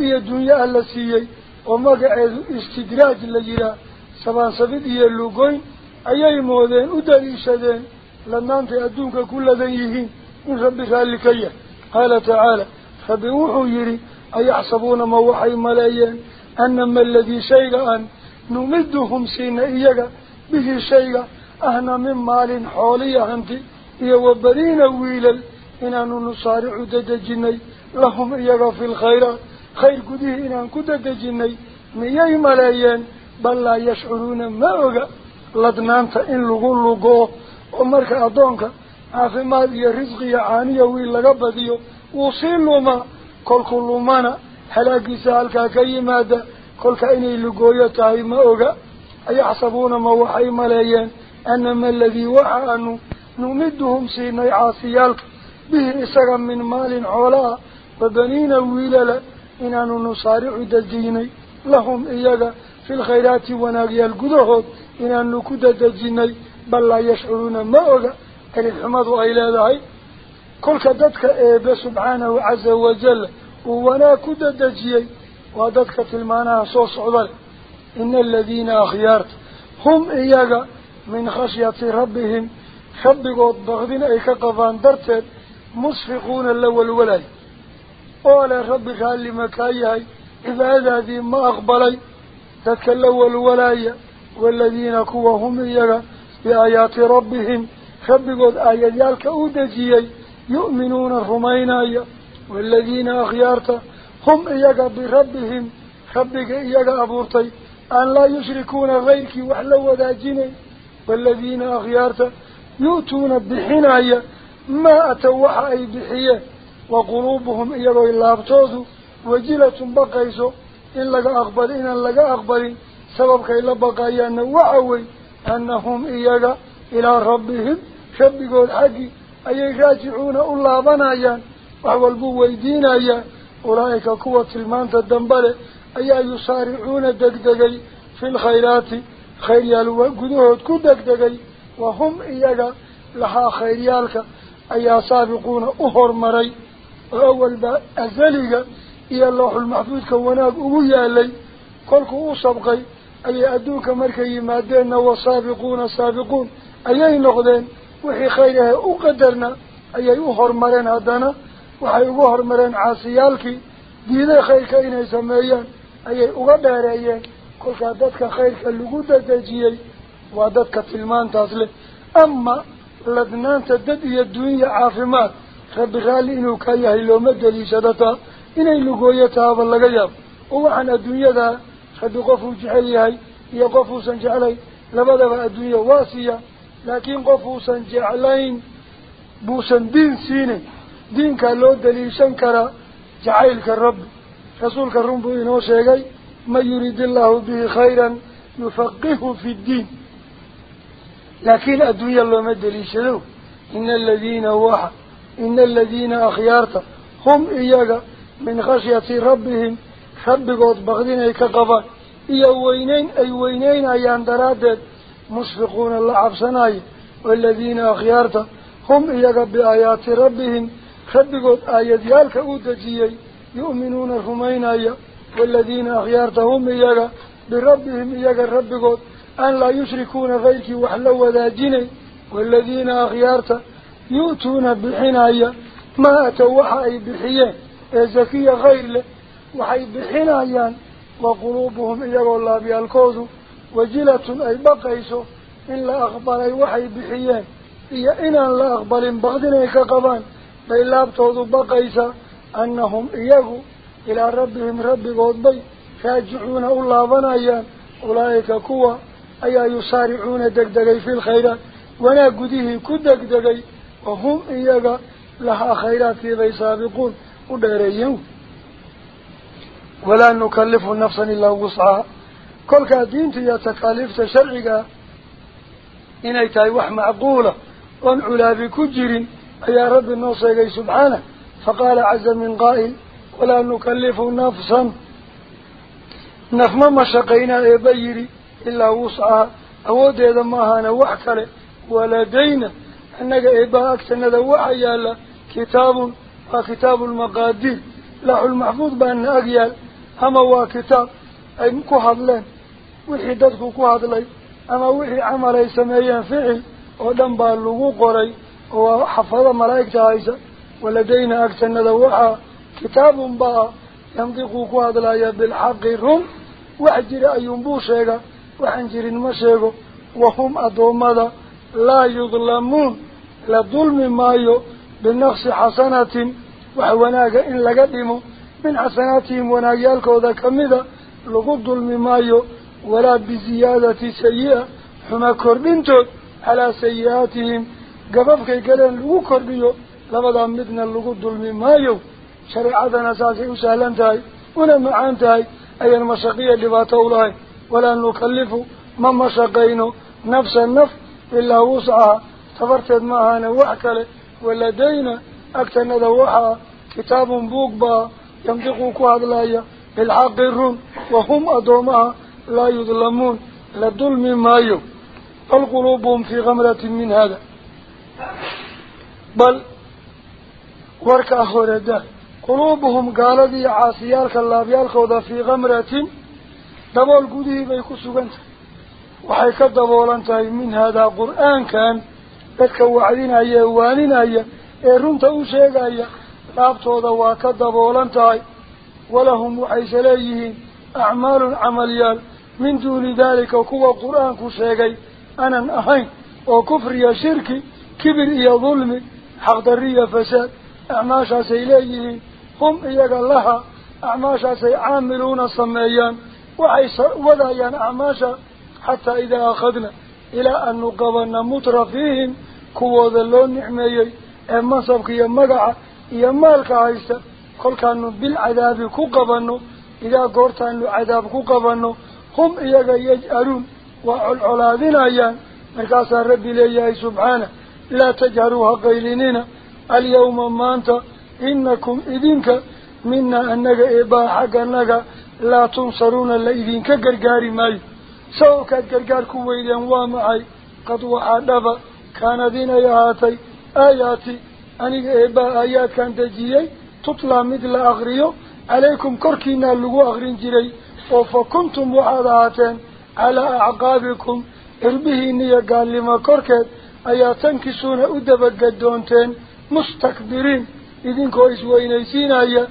iyo dunyo ah la siiyey oo magaceedu istidraaj la yihaah sabaansabid iyo lugoyn ayay moodeen u daliishadeen لنانتي أدونك كل ذيهين من رب ذلك قال تعالى فبوحوا يري أيحسبون ما وحي ملايين أنما الذي شيئا أن نمدهم سين إيجا به شيئا أهنا من مال حولي أنت إيا وبرين ويلا إنان نصارع ددجني لهم إيجا في الخيرات خير كده إنان كددجني مياي ملايين بل لا يشعرون ما أغا لدنانت إن لغو لغو oo marka addoonka caafimaad iyo risqi iyo caaniya wiil laga badiyo wuu sii lumaa kolku lumana halaagiisa halkaa ka yimaada kolka inay lugooyo tahay ma oga ayaxsabuuna ma waxay maleeyeen anama aladii waxa aanu numiduhum siinay caasiyaalka bihi isaga min maalin xoolaa wa baniina wiilala inaanu nusaaricu dadejinay lahum iyaga fi lkhayraati wanaagyaal gudahood inaanu ku dadejinay بل لا يشعرون ما أغا أن الحمد أيلا ذهي كل كدتك إيبا سبحانه عز وجل وأنا كد دجيي وددك تلمانا صوص عضل إن الذين أخيارت هم إياغا من خشية ربهم. خبقوا بغضين أي كقفان درتت مصفقون الأول قال ربك هل مكايهي إذا هذه ما أقبلي. ذاتك الأول ولاي والذين كوا هم إياغا بآيات ربهم. خبقوا آيات يالك أودجيي يؤمنون الرمينايا والذين أخيارت هم إياك بربهم. ربك إياك أبورتي أن لا يشركون غيرك وحلو ذاجيني والذين أخيارت يؤتون ما أتوح أي بحية وقلوبهم إلا أبتوذوا وجلة بقيسوا إن لك أقبل إن لك أقبل سببك إلا بقايان وعوي أنهم إياك إلى ربهم شبقوا الحق أي راجعون الله بنايان وهو البو دينايا أولئك قوة المانت الدنبال أي يصارعون دقدقي في الخيرات خيريال وقدوهد كدقدقي وهم إياك لها خيريالك أي سابقون أهر مري وأول أزليك إيا الله المحفوظ كوناك أبويا لي كلك أصبقي أي أدوك مركي مادين وسابقون سابقون أي نقدين وحي خيرها أقدرنا أي أهر مرين ugu hormareen caasiyaalkii diiday khayrka inay sameeyaan ayay uga dheereeyeen kolkaa dadka khayrka lagu dadejiyey waa dadka tilmaantaas leh. Ama لذنان تدد يدوين عافمات رب غالي إنو كايه لو مدلي سدطا إنه لغوية هذا هو عن الدنيا ذا خد قفو جعليه يقفو سنجعلي. لبدأ الدنيا واسية. لكن قفو سنجعلين. بوسن دين سيني. دين كاللو دليل شنكرا جعيلك الرب رسولك الرنبو إنو شيغي. ما يريد الله به خيرا يفقه في الدين. الدنيا الله ما دليشانه إن الذين وحى إن الذين أخيارت هم إياك من خشية ربهم. خبقوا بغدين أي كقبان إيا وينين أي وينين أي اندرادت مشفقون الله عبسناي. والذين أخيارت هم إياك بآيات ربهم. خبقوا آيات يالك أودجيي. يؤمنون الرمينايا والذين أخيارتهم إياك بربهم. إياك ربقوا أن لا يشركون غيرك وحلوا ذاجيني والذين أخيارت يؤتون بحنايا ما أتوحى أي بحيان زكية غير له وحي بحنايا وقلوبهم إياك الله بيالكوذ وجلة أي بقيسو إن لا أقبل أي وحي بحيان إيا إنا لا أقبل بغدنا كقبان bay laabtoodu baqaysa annahum iyagu ilaa rabbihim rabbigood bay raajicuuna u laabanayaan ulaa'ika kuwa أي يصارعون دقدقي في الخير ولا قديه كدقدقي وهم إياها لها خيرات في سابقون ودريهم ولا نكلف نفسا إلا وصعها كل كدين تيا تكاليف تشرعها إن أيتها وحمع قولة وانعلا بكجر. أي رب النوصي سبحانه. فقال عز من قائل ولا نكلف نفسا. نفما مشقينا يبيري إلا وسعها أود إذا ما هانا وحكرة ولدينا أنك إبا أكتنا ذا وحيالا كتاب وكتاب المقادير. لح المحفوظ بأن أقيال أما هو كتاب أي كهد لين وحي دادك كهد لين أما وحي عمل سميان فعل. ودنبال لغو قري. وحفظ ملائكة عيسى ولدينا أكتنا ذوحا كتاب باء ينطق قواد لا وحنجر المشيغ وهم أدومدا لا يظلمون. لظلم مايو بالنقص حسنة وحوناك إن لقدموا من حسناتهم وناقيالكو ذا كمذا لقد ظلم مايو ولا بزيادة سيئة. حما كردنتو على سيئاتهم. kordhiyo labadaa midna lagu dulmi maayo shareecadana saasay u sahlan tahay una macaan tahay ayaan mashaqiya dhibaato ulahayn ولا نكلف ما مشقين. نفس النف إلا وسعى تفرتد معنا وعكلا ولدينا أكثر دوحا كتاب بوكبا بوقبا يمدقوكو عدلايا بالحق الروم. وهم أدومها لا يظلمون. لدلم ما يوم القلوبهم في غمرة من هذا. بل ورك أخور الدال قلوبهم قال لي عاسيالك اللابيالك وذا في غمرة دبول قده بيكو سوغنت وحيك دبول انتهي من هذا قرآن كان لك وعدين إيه وانين إيه ايرونت اوشيق إيه لابتو ذواك دبول انتهي ولهم وحيس ليهين أعمال عمليال من دون ذلك وكوى قرآن كشيقي أنا أهين وكفر يا شركي كبر يا ظلم حق درية فساد أعماشا سيليه hum iyaga laha acmaashaasay caamiluuna sameeyaan. Waxay wadayaan acmaasha xataa idaa akhadna ilaa aanu qabana mutra fiihim kuwooda loo nicmeeyey ee mansabka iyo magaca iyo maalka haysta kolkaanu bilcadaabi ku qabanno idaa goortaanu cadaab ku qabanno hum iyaga yaj'aluun waa colcolaadinayaan markaasaa rabbi leeyahay subxaana laa tajharuu ha qaylinina alyawma maanta inakum idinka minaa annaga eebaa xagganaga gargaari maayo sababkaad gargaar ku weydeen waa maxay qad waxaa dhaba kaanad inay ahaatay aayaati aniga eebaa aayaadkan dejiyey tutlaa mid la akriyo calaykum korkiinaa lagu akrin jiray oo fa kuntum waxaad ahaateen calaa acqaabikum cirbihiina iyo gaalnimo korkeed ayaa tankisuuna u dabagedoonteen mustakbiriin idinkoo isweynaysiinaya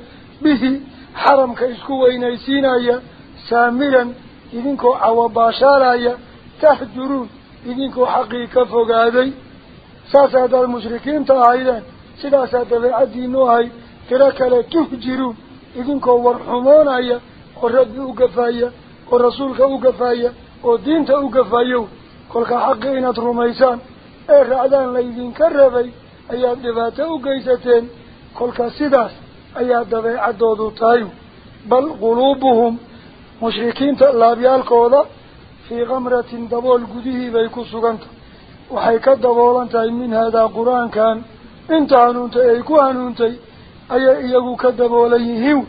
bihi حرم كيسكو إنيسينا يا ساملا إذنكو عوباشارا يا تهجرون إذنكو حقيقة فقادي ساسا دا المشركين تهيدا سلاسا دا عدينو هاي تركلا تهجرون إذنكو ورحمونا ايا وربي أقفايا ورسولك أقفايا ودينت أقفايو كلك حق إنات رميسان إرعدان إيه ليذن كربي أيام دفاتة قيستين كلك سداس. Laabyaalkooda fii kamratin dabool gudihii bay ku sugan tahay waxay ka daboolan tahay min haadaa qur-aankan inta hanuuntay ay ku hanuuntay ayay iyagu ka daboolan yihiin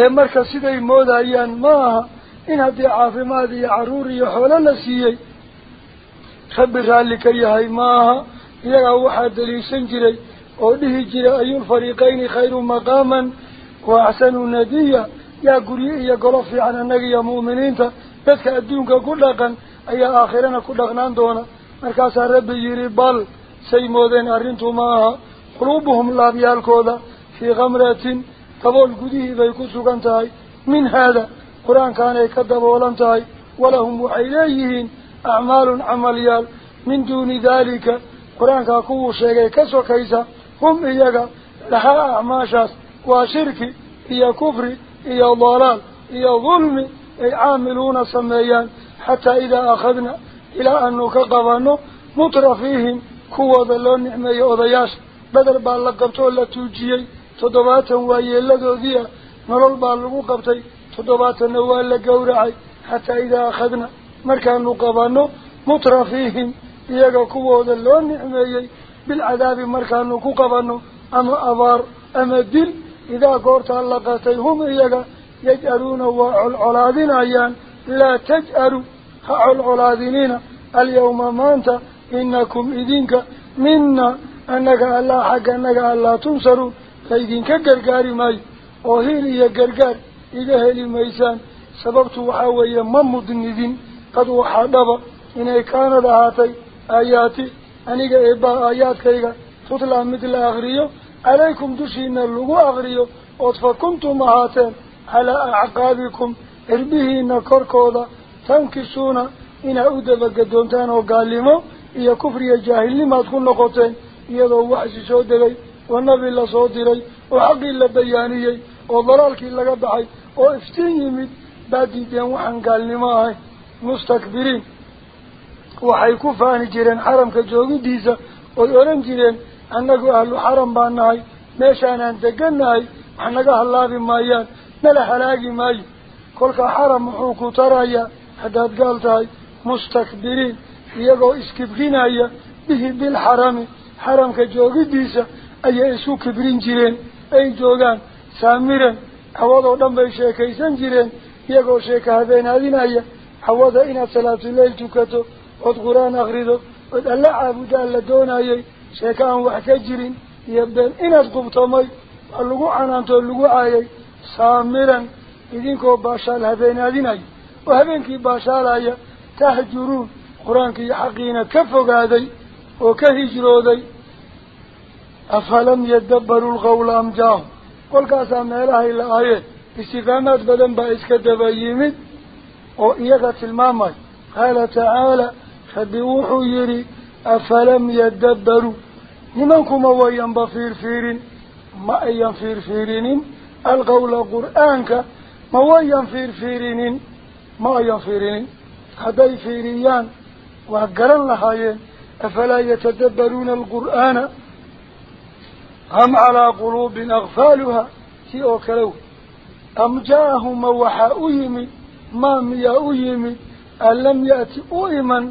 ee marka siday moodayaan ma aha in haddii caafimaad iyo carruur iyo xoolo la siiyey rabbi raalli ka yahay ma aha iyagaa waxaa daliishan jiray axsanu nadiya yaa guryo iyo golo fiican annaga iyo mu'miniinta dadka adduunka ku dhaqan ayaa aakhirana ku dhaqnaan doona markaasaa rabbi yidhi bal say moodeen arrintu ma aha quluubuhum laabyaalkooda fii kamratin dabool gudihii bay ku sugan tahay min haada qur-aankaanay ka daboolan tahay walahum waxay leeyihiin acmaalun camalyaal min duuni daalika qur-aankaa kuwuu sheegay ka sokaysa acmaashaas waa shirki iyo kufri iyo dalaal iyo dulmi ay caamiluuna sameeyaan xataa idaa akhadna ilaa aanu ka qabanno mutra fiihim kuwooda loo nicmeeyo odayaasha bedel baa la qabtoo la tuujiyey toddobaatan waa yeeladoodiia nolol baa lagu qabtay toddobaatanna waa la gowracay xataa idaa akhadna markaanu qabanno mutra fiihim iyaga kuwooda loo nicmeeyey بالعذاب مركا مركانو كوكبانو أما أبار أما الدل إذا قرت اللقاتيهم إيجا يجأرون العلاذين أيان. لا تجأروا العلاذينين اليوم ما أنت إنكم إذنك منا أنك ألا حق أنك ألا تنصروا فإذنك قرقار ماي وهير إيا قرقار إذا هلي ميسان. سببت وحاوية ممد النذين قد وحادب إنه كان دهاتي آياتي. Aniga eebbaa aayaadkayga tutlaa mid la akriyo calaykum dushiina lagu akriyo ood fa kuntum ahaateen calaa acqaabikum cirbihiina korkooda tankisuuna inaa u dabagedoontaan oo gaalnimo iyo kufriya jaahilnimaad ku noqoteen iyadoo waxsi soo degay oo nabi lasoo diray oo xaqii la bayaaniyey oo dalaalkii laga baxay oo iftiin yimid baad diideen waxaan gaalnimo ahay mustakbiriin waxay ku faani jireen xaramka joogidiisa oy odhan jireen annagu ahlu xaram baa nahay meeshaanaan degannahay wax naga hallaabi maayaan nala halaagi maayo kolkaa xaram muxuu ku tarayaa haddaad gaal tahay mustakbiriin iyagoo iskibrinaya bihi bilxarami xaramka joogidiisa ayay isku kibrin jireen ay joogaan saamiran hawadoo dhan bay sheekaysan jireen iyagoo sheeka habeenaadinaya hawada inaad salaatuleyl tukato caabudaa la doonayay sheeka aan wax ka jirin iyo been inaad qubtamay waa lagu canaantoo lagu caayay saamiran idinkoo baashaal habeenaadinaya oo habeenkii baashaalaya tahjuruun qur-aanka iyo xaqiina ka fogaaday oo ka hijrooday afalam yadabbaruu lqawla am jaahum kolkaasaa meelahay la aayeen istifaamaad badan baa iska daba yimid oo iyaga tilmaamay qaala tacaala خديوحو يري أفلم يدبروا لمنكم هو ينبى فير ما أيام فير فيرين القول قرآنك ما هو ينفير فيرين ما أين فيرين هذا فيريان وقرا لهايين أفلا يتدبرون القرآن هم على قلوب أغفالها في أوكلو أم جاءهم وحاؤهم ما ميا ألم يأتي أهمًا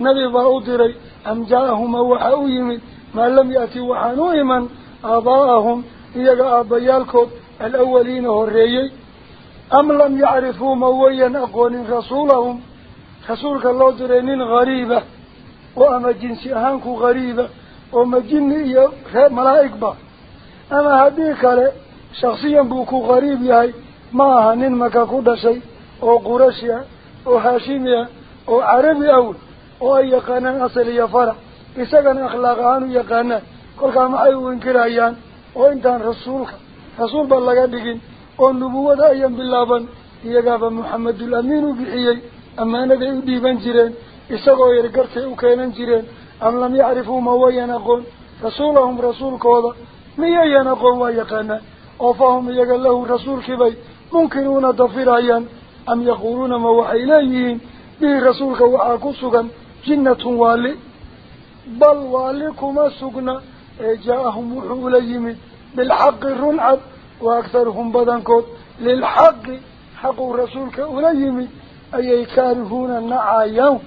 نبي باو ديري أم جاءهم وحاو يمد ما لم يأتي وحانو إيمان آباءهم إيجا أبيالكود الأولين هريي. أم لم يعرفوا مويا أقوان رسولهم؟ رسولك الله ديرين غريبة وأما جنسي أهانك غريبة وما جني ملائك با. أما هذيك له شخصيا بوكو غريب ياي ما هنين مكا كودا شيء أو قرشيا أو هاشميا أو عربي أول أو أي يقانا أصل يفرع إساقنا أخلاقان يقانا كل كام أيو إنكرايان أو إنتان رسولك رسول بالله قدقين أو النبوة أيام باللابن يقاب محمد الأمين بحيي أما أنا دي ديبان جيرين إساقوا يرقرتي وكينان جيرين أم لم يعرفوا ما وينقون رسولهم رسول كوضا ميايان أقوم ويقانا وفهم يقال له رسول جنة والي بل واليكما سغنا جاءهم وحو ليمد بالحق الرنعب وأكثرهم بدنكوت للحق حق رسولك أليمد أي كارهون النعايا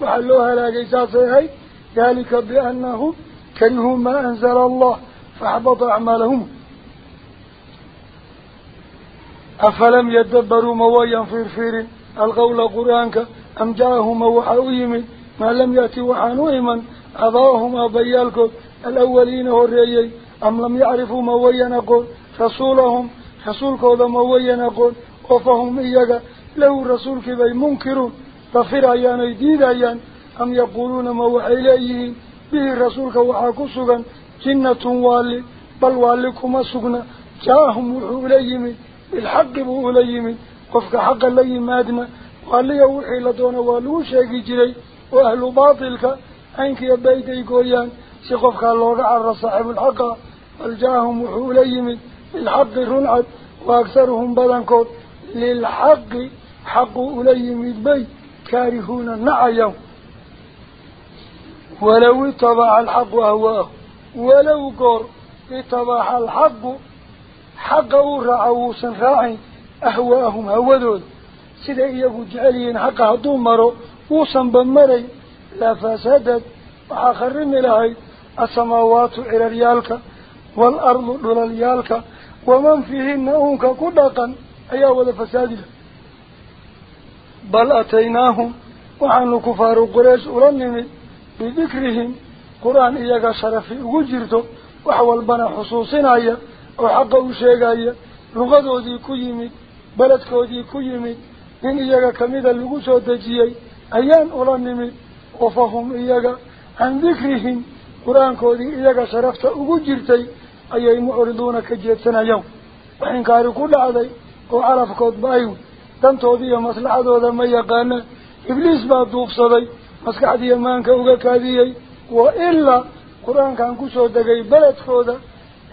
وحلوها لا قيساسي ذلك بأنه كرهوا ما أنزل الله فأحبط أعمالهم أفلم يدبروا مويا فرفير القول قرآنك أم جاءهم وحاوهم ما لم يأتي وحانوهما أضاهم أبيالكم الأولين هريي أم لم يعرفوا مويا نقول رسولهم رسولك هذا مويا نقول وفهم إياك له رسولك بي منكرون ضفر أيان يديد أيان أم يقولون ما وحيليه به رسولك وحاكسوغا جنة والي بل والكما سغنا جاءهم وحو إليهم بالحق بو إليهم قفك حق مادنا والي يوحي لدون والو شاكي جري وأهل باطلك أنك يبايدي قويان سيقفك اللوغ عر صاحب الحق وحو إليهم بالحق رنعد وأكثرهم بدنكوت للحق حق إليهم البيت كارهون النعيهم ولو اتبع الحق أهواه ولو قر اتبع الحق حق رعوسا راعي أهواهم هودود. سيدا إيقو جعليين حق هدو مرو وصا بمري لا فسدت وحاخرين لهي السماوات إلى ريالك والأرض إلى ريالك ومن فيهن أونك كدقا. أيها ولا فساد بل أتيناهم. وعن كفار قريش أرنمي بذكرهم. قرآن إياك شرفي وجرته. وحوال بنا حصوصنا إياه وحقه لغة ذي كيمي بلد ذي كيمي. إن إياك كميدا لغسو دجيي أيان أولانمي وفهم إياك عن ذكرهم قرآن كودي إياك شرفت وجرتي أيي معرضون كجيتنا يوم وحين كاري كل عذي وعرف كود بايو dantoodii iyo maslaxadooda ma yaqaana ibliis baa duubsaday maskaxdii ammaanka uga kaadiyey wa ilaa qur-aankan kusoo degay beledkooda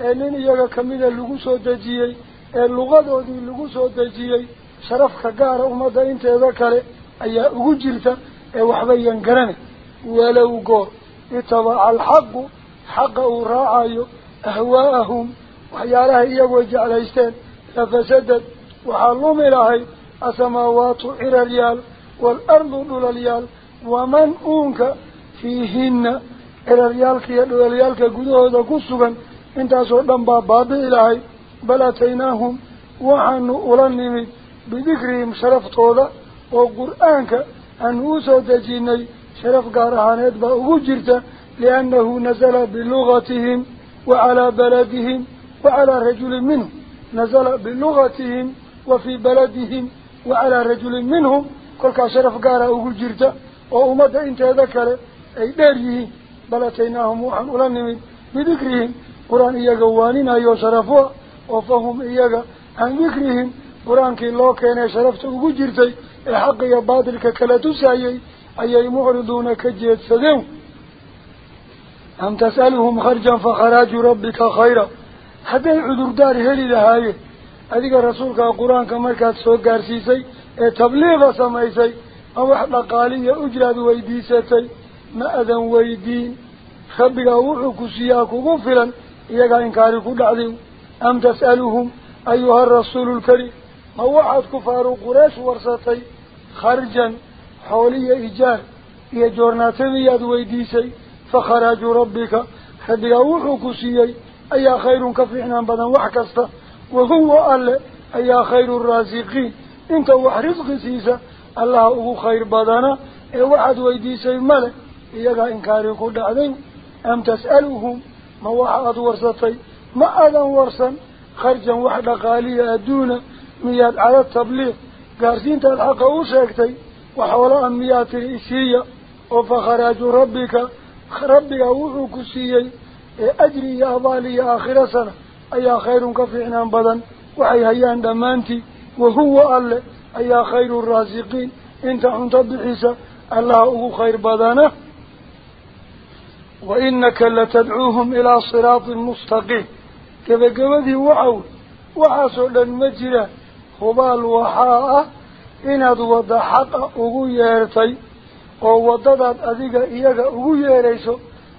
ee nin iyaga kamida lagu soo dejiyey ee luqadoodii lagu soo dejiyey sharafka gaara ummadda inteeda kale garanay walow goor itabaca alxaqu xaqa uu raacayo ahwaa'ahum waxyaalaha iyagoo jeclaysteen lafasadad waxaa lumi lahay asamaawaatu ciraryaal waalardu dhulalyaal waman uunka fiihinna ciraryaalka iyo dhulalyaalka gudahooda ku sugan intaasoo dhan baa baabi'i lahay bal ataynaahum waxaanu ula nimid bidikrihim sharaftooda وقرآنك أنوسو دجيني شرف قارحان يدبع وجرته لأنه نزل بلغتهم وعلى بلدهم وعلى رجل منهم نزل بلغتهم وفي بلدهم وعلى رجل منهم كل شرف قارحان وجرته وأمد انت ذكره أي داريه بلتيناهم وحن أولنهم بذكرهم قرآن إياقوانين أيها شرفوه وفهم إياق عن ذكرهم قرآن كي الله كان شرفته وجرته إياك إياك الحق يا باطل كلا تسايي أي معرضون كجيت سدو أم تسألهم خرجا فخراج ربك خيرا. حتى العذر دار هلي لهايه أذيك رسولك القرآن كمركات سوق قارسيسي تبليغ سميسي أو حدا قالية أجراد ويديستي ما أذن ويدين تسألهم ما خرجا حولي إيجار. إيا جورناتي ياد ويديسي فخراج ربك. خبق وحك سياك أي خير كفعنا بدن وحكسته وهو ألا أي خير الرازقين. إنت وحرزق سيسا الله هو خير بدنا. اي واحد ويديسي ملك إيقا إنكاري قد عدين أم قارسين تلحق وشاكتي وحولا ميات الإسية وفخراج ربك ربك وحوك سيي أجري يا بالي آخر سنة أي خير كفعنا بدن وحي هيان دمانتي وهو ألا أي خير الرازقين انت انت بحيسة الله خير بدنه وإنك لتدعوهم إلى صراط مستقيم كذا خبال وحاء إناد وضع حق أغو يارتي ووضدت أذيك إياك أغو ياريسو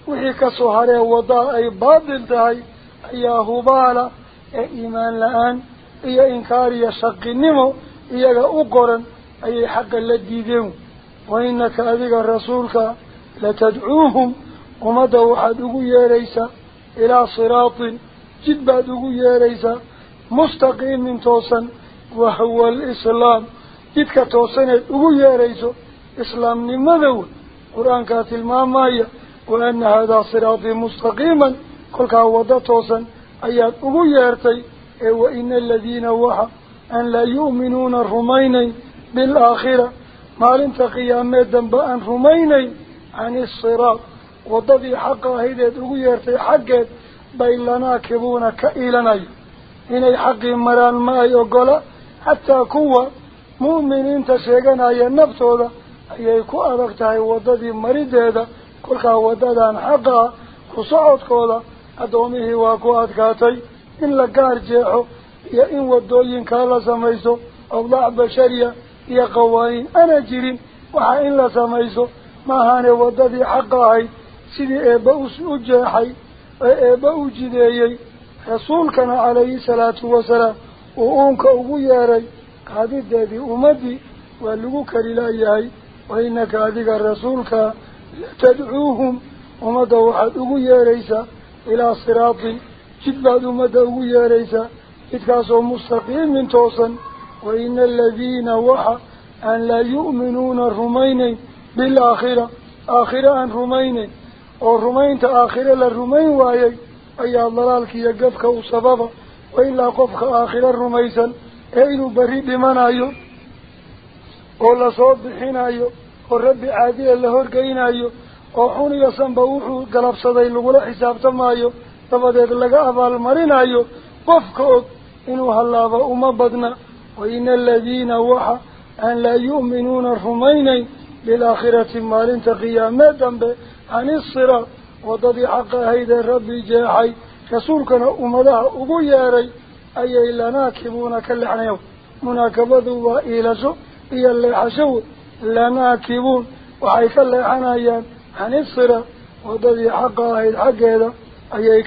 وحي كسوهري وضع أي باطل تهي أي هبالا أي إيمان لآن أي إنكاري شق النمو إياك أقرا أي حق الذي وإنك أذيك رسولك لتدعوهم ومدى واحد أقو ياريسا إلى صراط جد بعد أقو ياريسا مستقيم من توسن وهو الإسلام. جدك توسن أقو ياريسو إسلام نمذو قرآن كاتل ما مايا وأن هذا صراط مستقيما. كل كاوضا توسن. أيات أقو يارتي وإن الذين وحا أن لا يؤمنون الرميني بالآخرة. ما لنت قيامات دنباء رميني عن الصراط. xaqa ahaydeed ugu yeertay xaggeed bay lanaakibuuna ka iilanay inay xaqii maraan ma ay ogola xataa kuwa mu'miniinta sheeganaya naftooda ayay ku adag tahay waddadii marideeda kolkaa waddadan xaqa ah ku socodkooda addoomihii waa ku adkaatay in la gaar jeexo iyo in waddooyinkaa la samayso awdaac bashariya iyo qawaaniin ana jirin waxaa in la samayso maahaane waddadii xaqa ahayd sidii eebba u jeexay ee eebba u jideeyey rasuulkana calayhi salaatu wasalaam وأنك أبو ياري هذه ذي أمدي ولوك إلى ياي وإنك هذه الرسولك تدعوهم أمد واحد أبو ياريسا إلى صراط جد بعد أمد أبو ياريسا إتكاسوا مستقيم من توسا وإن الذين وحى أن لا يؤمنون الرميني بالآخرة آخرة عن رميني والرمين تآخرة للرمين وآي أي الله لك يقفك وصببه وإلا قفخ آخر الرميسا أين بريد من أيو؟ أولا صوب بحين أيو. والرب عادي الله أرقين أيو. وحون يصن بوحو قلب صدين لغلا حساب تم أيو. تبديق لغا أبال مرين أيو. قفخوك إنو هلاب أمبدنا وإن الذين وحى أن لا يؤمنون الرميني بالآخرة مارين تقيامة به عن الصراط. وضبي حق هيدا ربي جاحي. رسولكنا أمدها أبو ياري أي إلا ناكبون كاللحن يوم مناكبذوا وإيلسوا إيا اللي حشوا لا ناكبون وحيك اللحن أيان عن الصراط وضدي حق هيدا حق هيدا أي